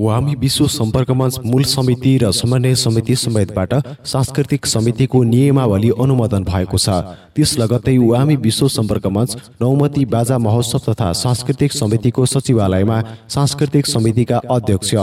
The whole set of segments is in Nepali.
वामी विश्व सम्पर्क मञ्च मूल समिति र समन्वय समिति समेतबाट सांस्कृतिक समितिको नियमावली अनुमोदन भएको छ। त्यस लगत्तै वामी विश्व सम्पर्क मञ्च नौमती बाजा महोत्सव तथा सांस्कृतिक समितिको सचिवालयमा सांस्कृतिक समितिका अध्यक्ष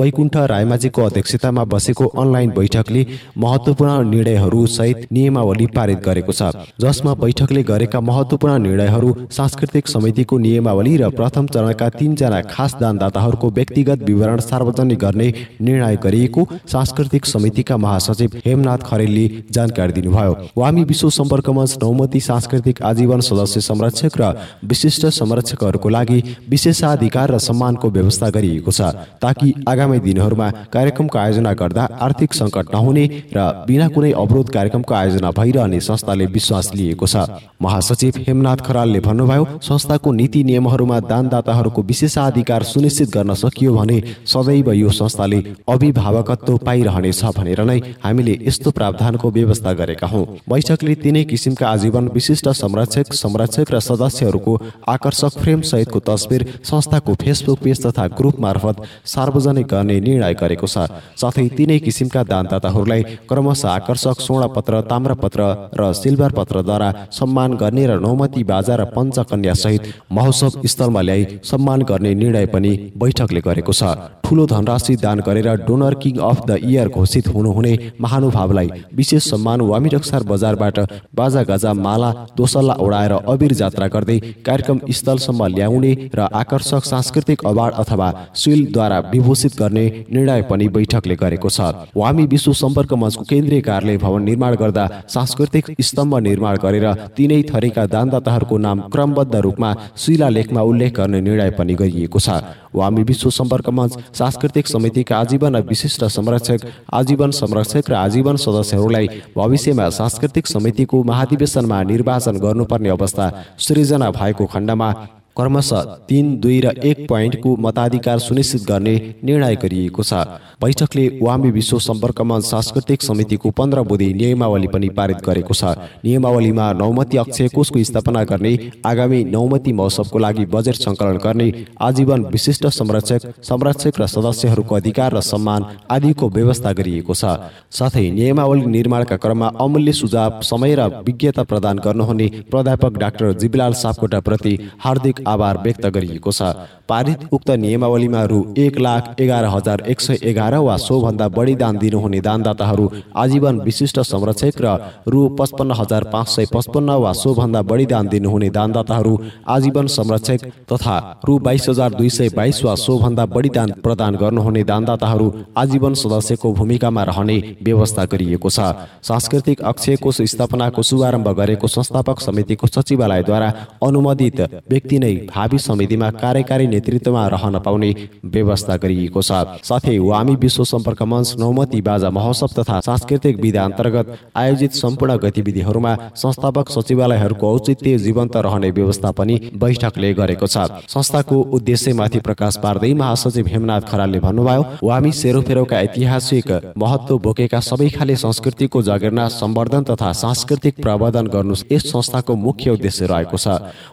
वैकुण्ठ रायमाझीको अध्यक्षतामा बसेको अनलाइन बैठकले महत्वपूर्ण निर्णयहरू सहित नियमावली पारित गरेको छ। जसमा बैठकले गरेका महत्वपूर्ण निर्णयहरू सांस्कृतिक समितिको नियमावली र प्रथम चरणका तीनजना खास दानदाताहरूको व्यक्तिगत विवरण सार्वजनिक गर्ने निर्णय गरिएको सांस्कृतिक समितिका महासचिव हेमनाथ खरेलले जानकारी दिनुभयो। वामी विश्व सम्पर्क मञ्च नौमती सांस्कृतिक आजीवन सदस्य संरक्षक र विशिष्ट संरक्षकहरूको लागि विशेषाधिकार र सम्मानको व्यवस्था गरिएको छ ताकि आगामी दिनहरूमा कार्यक्रमको आयोजना गर्दा आर्थिक सङ्कट नहुने र बिना कुनै अवरोध कार्यक्रमको आयोजना भइरहने संस्थाले विश्वास लिएको छ। महासचिव हेमनाथ खरालले भन्नुभयो संस्थाको नीति नियमहरूमा दानदाताहरूको विशेषाधिकार सुनिश्चित गर्न सकियो भने सदैव यो संस्थाले अभिभावकत्व पाइरहनेछ भनेर नै हामीले यस्तो प्रावधानको व्यवस्था गरेका हौँ। बैठकले तिनै किसिमका आजीवन विशिष्ट संरक्षक संरक्षक र सदस्यहरूको आकर्षक फ्रेम सहितको तस्बिर संस्थाको फेसबुक पेज तथा ग्रुप मार्फत सार्वजनिक गर्ने निर्णय गरेको छ। साथै तिनै किसिमका दानदाताहरूलाई क्रमशः आकर्षक स्वर्णपत्र ताम्रपत्र र सिल्भर पत्रद्वारा सम्मान गर्ने र नौमती बाजा र पञ्चकन्या सहित महोत्सव स्थलमा ल्याई सम्मान गर्ने निर्णय पनि बैठकले गरेको छ। ठुलो धनराशि दान गरेर donor king of the year घोषित हुनुहुने महानुभावलाई विशेष सम्मान वामी रक्सार बजारबाट बाजा गाजा माला दोसल्ला उडाएर अबिर जात्रा गर्दै कार्यक्रम स्थलसम्म ल्याउने र आकर्षक सांस्कृतिक अवार्ड अथवा सिलद्वारा विभूषित गर्ने निर्णय पनि बैठकले गरेको छ। वामी विश्व सम्पर्क मञ्चको केन्द्रीय कार्यालय भवन निर्माण गर्दा सांस्कृतिक स्तम्भ निर्माण गरेर तिनै थरीका दानदाताहरूको नाम क्रमबद्ध रूपमा शिलालेखमा उल्लेख गर्ने निर्णय पनि गरिएको छ। वामी विश्व सम्पर्क मञ्च सांस्कृतिक समितिका आजीवन विशिष्ट संरक्षक आजीवन संरक्षक र आजीवन सदस्यहरूलाई भविष्यमा सांस्कृतिक समितिको महाधिवेशनमा निर्वाचन गर्नुपर्ने अवस्था सृजना भएको खण्डमा क्रमशः तिन दुई र एक पोइन्टको मताधिकार सुनिश्चित गर्ने निर्णय गरिएको छ। बैठकले वामी विश्व सम्पर्कमा सांस्कृतिक समितिको पन्ध्र बुधि नियमावली पनि पारित गरेको छ। नियमावलीमा नौमती अक्षय कोषको स्थापना गर्ने आगामी नौमती महोत्सवको लागि बजेट सङ्कलन गर्ने आजीवन विशिष्ट संरक्षक संरक्षक र सदस्यहरूको अधिकार र सम्मान आदिको व्यवस्था गरिएको छ। साथै नियमावली निर्माणका क्रममा अमूल्य सुझाव समय र विज्ञता प्रदान गर्नुहुने प्राध्यापक डाक्टर जिबलाल सापकोटाप्रति हार्दिक आभार व्यक्त गरिएको छ। पारित उक्त नियमावलीमा रु एक लाख एघार हजार एक सय एघार वा सोभन्दा बढी दान दिनुहुने दानदाताहरू आजीवन विशिष्ट संरक्षक र रु पचपन्न हजार पाँच सय पचपन्न वा सोभन्दा बढी दान दिनुहुने दानदाताहरू आजीवन संरक्षक तथा रु बाइस हजार दुई सय बाइस वा सोभन्दा बढी दान प्रदान गर्नुहुने दानदाताहरू आजीवन सदस्यको भूमिकामा रहने व्यवस्था गरिएको छ। सांस्कृतिक अक्षय कोष स्थापनाको शुभारम्भ गरेको संस्थापक समितिको सचिवालयद्वारा अनुमोदित व्यक्ति नै भावी समितिमा कार्यकारी नेतृत्वमा रहन पाउने व्यवस्था गरिएको छ। साथै वामी विश्व सम्पर्क मञ्च नौमती बाजा महोत्सव तथा सांस्कृतिक विधा अन्तर्गत आयोजित सम्पूर्ण गतिविधिहरूमा संस्थापक सचिवालयहरूको औचित्य जीवन्त रहने व्यवस्था पनि बैठकले गरेको छ। संस्थाको उद्देश्यमाथि प्रकाश पार्दै महासचिव हेमनाथ खरालले भन्नुभयो वामी सेरोफेरोका ऐतिहासिक महत्व बोकेका सबै खाले संस्कृतिको जगेर्ना सम्वर्धन तथा सांस्कृतिक प्रवर्धन गर्नु यस संस्थाको मुख्य उद्देश्य रहेको छ।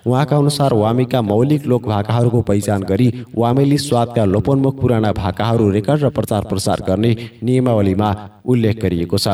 उहाँका अनुसार वामीका मौलिक लोक भाकाहरूको पहिचान गरी वामेली स्वादका लोपोन्मुख पुराना भाकाहरू रेकर्ड र प्रचार प्रसार गर्ने नियमावलीमा उल्लेख गरिएको छ।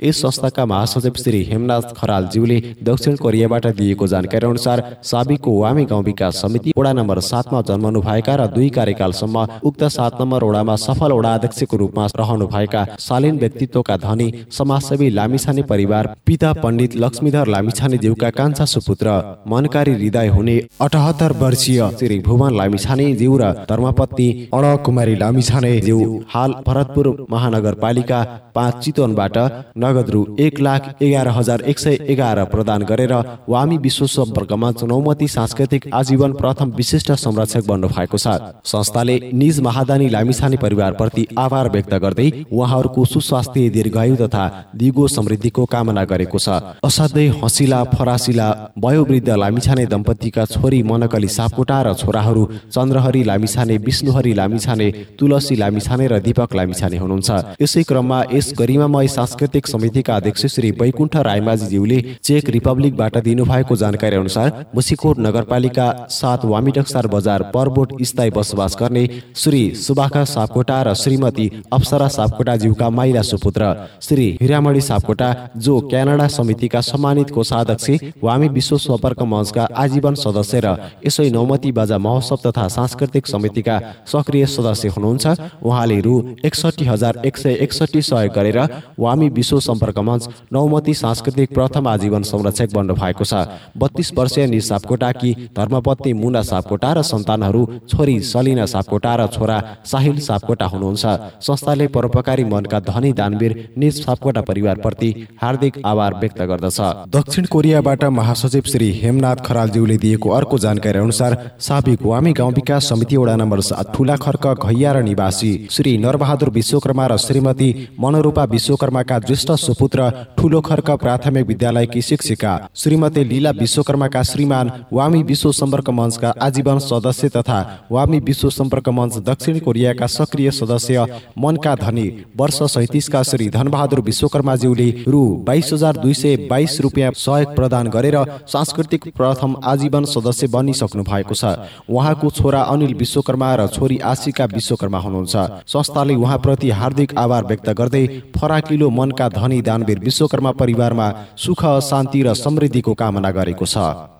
यस संस्थाका महासचिव श्री हेमनाथ खरालज्यूले दक्षिण कोरियाबाट दिएको जानकारी अनुसार साबिकको वामी गाउँ विकास समिति वडा नम्बर सातमा जन्मनुभएका र दुई कार्यकालसम्म उक्त सात नम्बर वडामा सफल वडा अध्यक्षको रूपमा रहनुभएका शालीन व्यक्तित्वका धनी समाजसेवी लामिछाने परिवार पिता पण्डित लक्ष्मीधर लामिछाने ज्यूका कान्छा सुपुत्र मनकारी हृदय हुने अठहत्तर वर्षीय श्री भुवन लामिछाने ज्यू र धर्मपत्नी अण कुमारी लामिछाने ज्यू हाल भरतपुर महानगरपालिका पाँच चितवनबाट नगद रु एक लाख एघार हजार एक सय एघार प्रदान गरेर वामी विश्व सम्पर्कमा चुनौमती सांस्कृतिक आजीवन प्रथम विशिष्ट संरक्षक बन्नु भएको छ। संस्थाले निज महादानी लामिछाने परिवारप्रति आभार व्यक्त गर्दै उहाँहरूको सुस्वास्थ्य दीर्घायु तथा दिगो समृद्धिको कामना गरेको छ। असाध्यै हँसिला फरासिला वयोवृद्ध लामिछाने दम्पतिका छोरी मनक नक्कली सापकोटा र छोराहरू चन्द्रहरि लामिछाने विष्णुहरि लामिछाने तुलसी लामिछाने र दीपक लामिछाने हुनुहुन्छ। यसै क्रममा यस गरिमामय सांस्कृतिक समितिका अध्यक्ष श्री वैकुण्ठ रायमाझीज्यूले चेक रिपब्लिकबाट दिनुभएको जानकारी अनुसार मुसिकोट नगरपालिका सात वामिटक्सार बजार परबोट स्थायी बसोबास गर्ने श्री सुबाखा सापकोटा र श्रीमती अप्सरा सापकोटा ज्यूका माइला सुपुत्र श्री हिरामणी सापकोटा जो क्यानाडा समितिका सम्मानित कोषाध्यक्ष वामी विश्व सम्पर्क मञ्चका आजीवन सदस्य र यसै नौमती बाजा महोत्सव तथा सांस्कृतिक समितिका सक्रिय सदस्य हुनुहुन्छ। उहाँले रु एकसठी हजार एक सय एकसठी सहयोग गरेर वामी विश्व सम्पर्क मञ्च नौमती सांस्कृतिक प्रथम आजीवन संरक्षक बन्नु भएको छ। बत्तीस वर्षीय नि सापकोटाकी धर्मपत्नी मुना सापकोटा र सन्तानहरू छोरी सलिना सापकोटा र छोरा साहिल सापकोटा हुनुहुन्छ। संस्थाले परोपकारी मनका धनी दानवीर निज सापकोटा परिवारप्रति हार्दिक आभार व्यक्त गर्दछ। दक्षिण कोरियाबाट महासचिव श्री हेमनाथ खरालज्यूले दिएको अर्को जानकारी अनुसार साबिक वामी गाउँ विकास समिति वडा नम्बर सात ठुला खर्क घैया निवासी श्री नरबहादुर विश्वकर्मा र श्रीमती मनोरूपा विश्वकर्माका ज्येष्ठ सुपुत्र ठुलो खर्क प्राथमिक विद्यालयकी शिक्षिका श्रीमती लीला विश्वकर्माका श्रीमान वामी विश्व सम्पर्क मञ्चका आजीवन सदस्य तथा वामी विश्व सम्पर्क मञ्च दक्षिण कोरियाका सक्रिय सदस्य मनका धनी वर्ष सैतिसका श्री धनबहादुर विश्वकर्माज्यूले रु बाइस हजार दुई सय बाइस रुपियाँ सहयोग प्रदान गरेर सांस्कृतिक प्रथम आजीवन सदस्य बनिसक्नु भएको छ। उहाँको छोरा अनिल विश्वकर्मा र छोरी आशिका विश्वकर्मा हुनुहुन्छ। संस्थाले उहाँप्रति हार्दिक आभार व्यक्त गर्दै फराकिलो मनका धनी दानवीर विश्वकर्मा परिवारमा सुख शान्ति र समृद्धिको कामना गरेको छ।